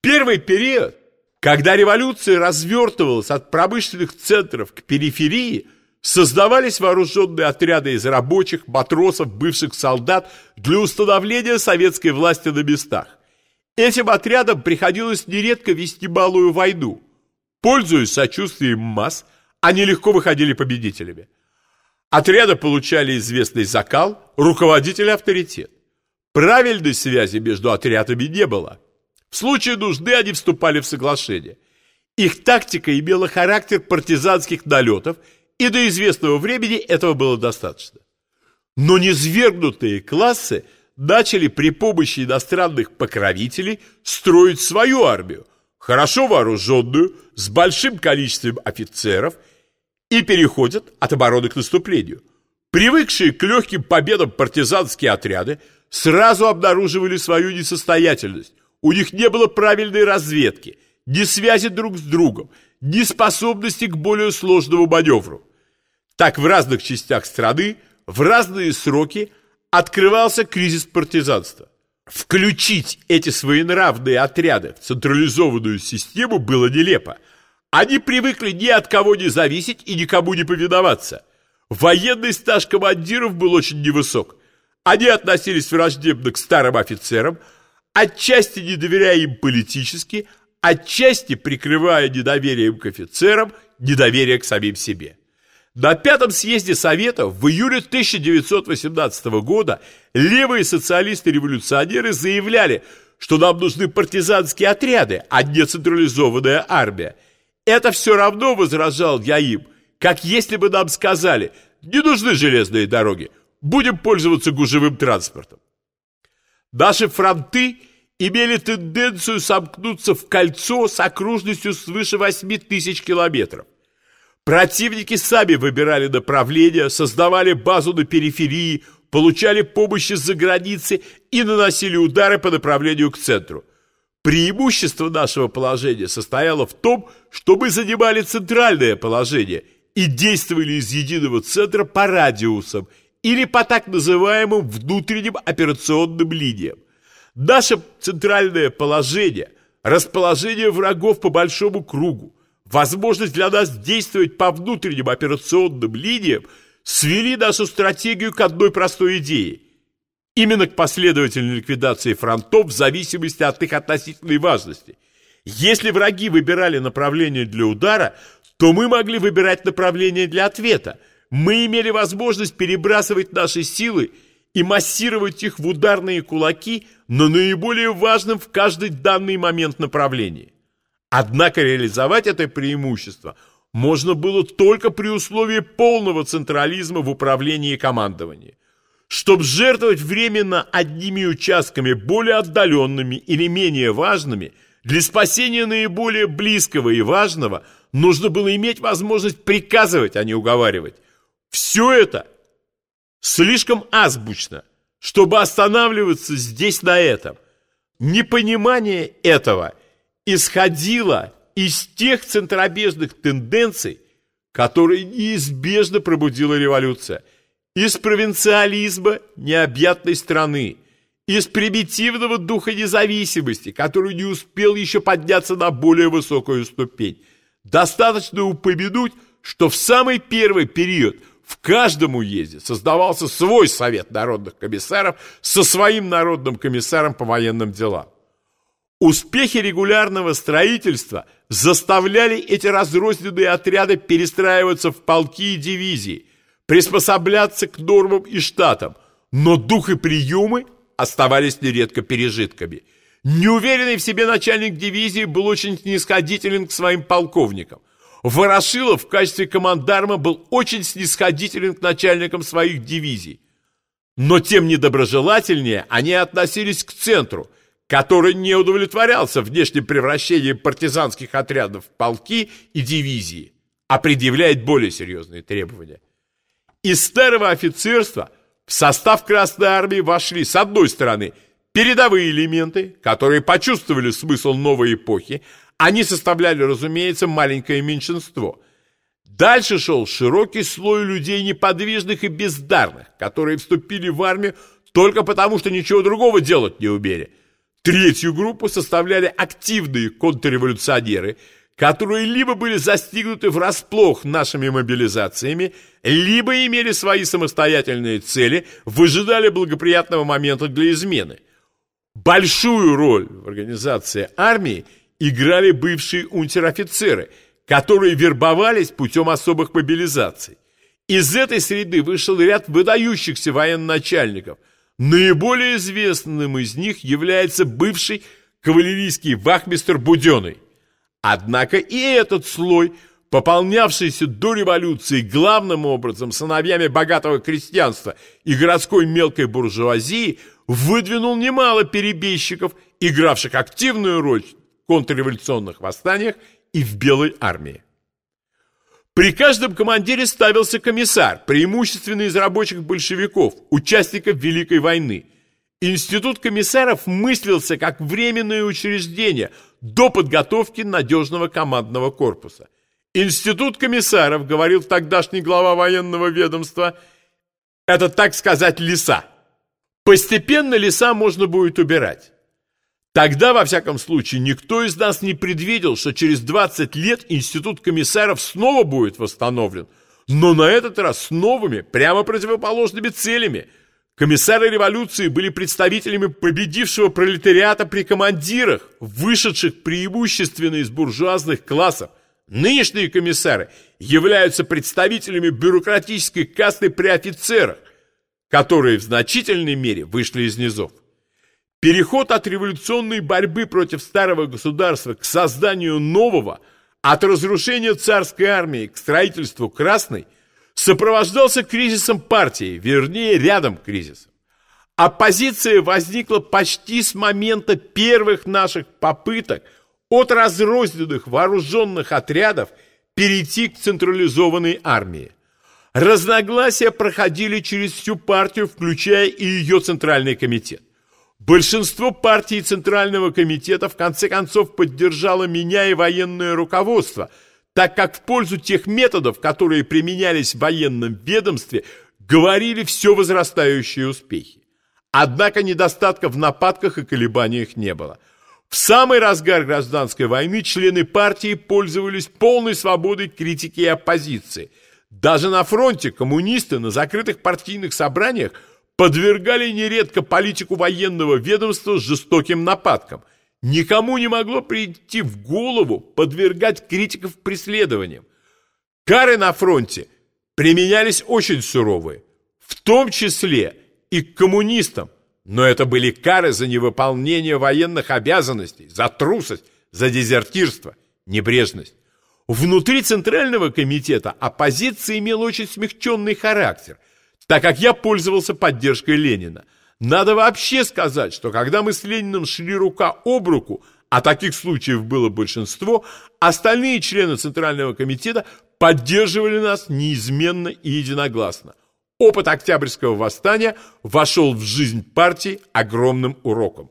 первый период, когда революция развертывалась от промышленных центров к периферии, создавались вооруженные отряды из рабочих, матросов, бывших солдат для установления советской власти на местах. Этим отрядам приходилось нередко вести малую войну. Пользуясь сочувствием масс, они легко выходили победителями. Отряды получали известный закал, руководитель авторитет. Правильной связи между отрядами не было. В случае нужды они вступали в соглашение. Их тактика имела характер партизанских налетов, и до известного времени этого было достаточно. Но низвергнутые классы начали при помощи иностранных покровителей строить свою армию, хорошо вооруженную, с большим количеством офицеров – и переходят от обороны к наступлению. Привыкшие к легким победам партизанские отряды сразу обнаруживали свою несостоятельность. У них не было правильной разведки, ни связи друг с другом, ни способности к более сложному маневру. Так в разных частях страны в разные сроки открывался кризис партизанства. Включить эти своенравные отряды в централизованную систему было нелепо – они привыкли ни от кого не зависеть и никому не повиноваться. Военный стаж командиров был очень невысок. Они относились враждебно к старым офицерам, отчасти не доверяя им политически, отчасти прикрывая недоверием к офицерам, недоверие к самим себе. На пятом съезде Советов в июле 1918 года левые социалисты-революционеры заявляли, что нам нужны партизанские отряды, а не централизованная армия – это все равно, возражал я им, как если бы нам сказали, не нужны железные дороги, будем пользоваться гужевым транспортом. Наши фронты имели тенденцию сомкнуться в кольцо с окружностью свыше 8 тысяч километров. Противники сами выбирали направления, создавали базу на периферии, получали помощь из-за границы и наносили удары по направлению к центру. Преимущество нашего положения состояло в том, что мы занимали центральное положение и действовали из единого центра по радиусам или по так называемым внутренним операционным линиям. Наше центральное положение, расположение врагов по большому кругу, возможность для нас действовать по внутренним операционным линиям свели нашу стратегию к одной простой идее – именно к последовательной ликвидации фронтов в зависимости от их относительной важности. Если враги выбирали направление для удара, то мы могли выбирать направление для ответа. Мы имели возможность перебрасывать наши силы и массировать их в ударные кулаки на наиболее важном в каждый данный момент направлении. Однако реализовать это преимущество можно было только при условии полного централизма в управлении и командовании чтобы жертвовать временно одними участками более отдаленными или менее важными, для спасения наиболее близкого и важного нужно было иметь возможность приказывать, а не уговаривать. Все это слишком азбучно, чтобы останавливаться здесь на этом. Непонимание этого исходило из тех центробежных тенденций, которые неизбежно пробудила революция – из провинциализма необъятной страны, из примитивного духа независимости, который не успел еще подняться на более высокую ступень. Достаточно упомянуть, что в самый первый период в каждом уезде создавался свой совет народных комиссаров со своим народным комиссаром по военным делам. Успехи регулярного строительства заставляли эти разрозненные отряды перестраиваться в полки и дивизии – приспосабляться к нормам и штатам, но дух и приемы оставались нередко пережитками. Неуверенный в себе начальник дивизии был очень снисходителен к своим полковникам. Ворошилов в качестве командарма был очень снисходителен к начальникам своих дивизий. Но тем недоброжелательнее они относились к центру, который не удовлетворялся внешним превращением партизанских отрядов в полки и дивизии, а предъявляет более серьезные требования – из старого офицерства в состав Красной Армии вошли, с одной стороны, передовые элементы, которые почувствовали смысл новой эпохи, они составляли, разумеется, маленькое меньшинство. Дальше шел широкий слой людей неподвижных и бездарных, которые вступили в армию только потому, что ничего другого делать не умели. Третью группу составляли активные контрреволюционеры, которые либо были застигнуты врасплох нашими мобилизациями, либо имели свои самостоятельные цели, выжидали благоприятного момента для измены. Большую роль в организации армии играли бывшие унтер-офицеры, которые вербовались путем особых мобилизаций. Из этой среды вышел ряд выдающихся военачальников – Наиболее известным из них является бывший кавалерийский вахмистр Буденный. Однако и этот слой, пополнявшийся до революции главным образом сыновьями богатого крестьянства и городской мелкой буржуазии, выдвинул немало перебежчиков, игравших активную роль контрреволюционных восстаниях и в Белой армии. При каждом командире ставился комиссар, преимущественно из рабочих большевиков, участников Великой войны. Институт комиссаров мыслился как временное учреждение до подготовки надежного командного корпуса. Институт комиссаров, говорил тогдашний глава военного ведомства, это, так сказать, леса. Постепенно леса можно будет убирать. Тогда, во всяком случае, никто из нас не предвидел, что через 20 лет институт комиссаров снова будет восстановлен, но на этот раз с новыми, прямо противоположными целями. Комиссары революции были представителями победившего пролетариата при командирах, вышедших преимущественно из буржуазных классов. Нынешние комиссары являются представителями бюрократической касты при офицерах, которые в значительной мере вышли из низов. Переход от революционной борьбы против старого государства к созданию нового, от разрушения царской армии к строительству красной, сопровождался кризисом партии, вернее, рядом кризисов. Оппозиция возникла почти с момента первых наших попыток от разрозненных вооруженных отрядов перейти к централизованной армии. Разногласия проходили через всю партию, включая и ее Центральный комитет. Большинство партий Центрального комитета в конце концов поддержало меня и военное руководство, так как в пользу тех методов, которые применялись в военном ведомстве, говорили все возрастающие успехи. Однако недостатков в нападках и колебаниях не было. В самый разгар гражданской войны члены партии пользовались полной свободой критики и оппозиции. Даже на фронте коммунисты на закрытых партийных собраниях подвергали нередко политику военного ведомства жестоким нападкам. Никому не могло прийти в голову подвергать критиков преследованиям. Кары на фронте применялись очень суровые, в том числе и к коммунистам, но это были кары за невыполнение военных обязанностей, за трусость, за дезертирство, небрежность. Внутри Центрального комитета оппозиция имела очень смягченный характер – так как я пользовался поддержкой Ленина. Надо вообще сказать, что когда мы с Лениным шли рука об руку, а таких случаев было большинство, остальные члены Центрального комитета поддерживали нас неизменно и единогласно. Опыт Октябрьского восстания вошел в жизнь партии огромным уроком.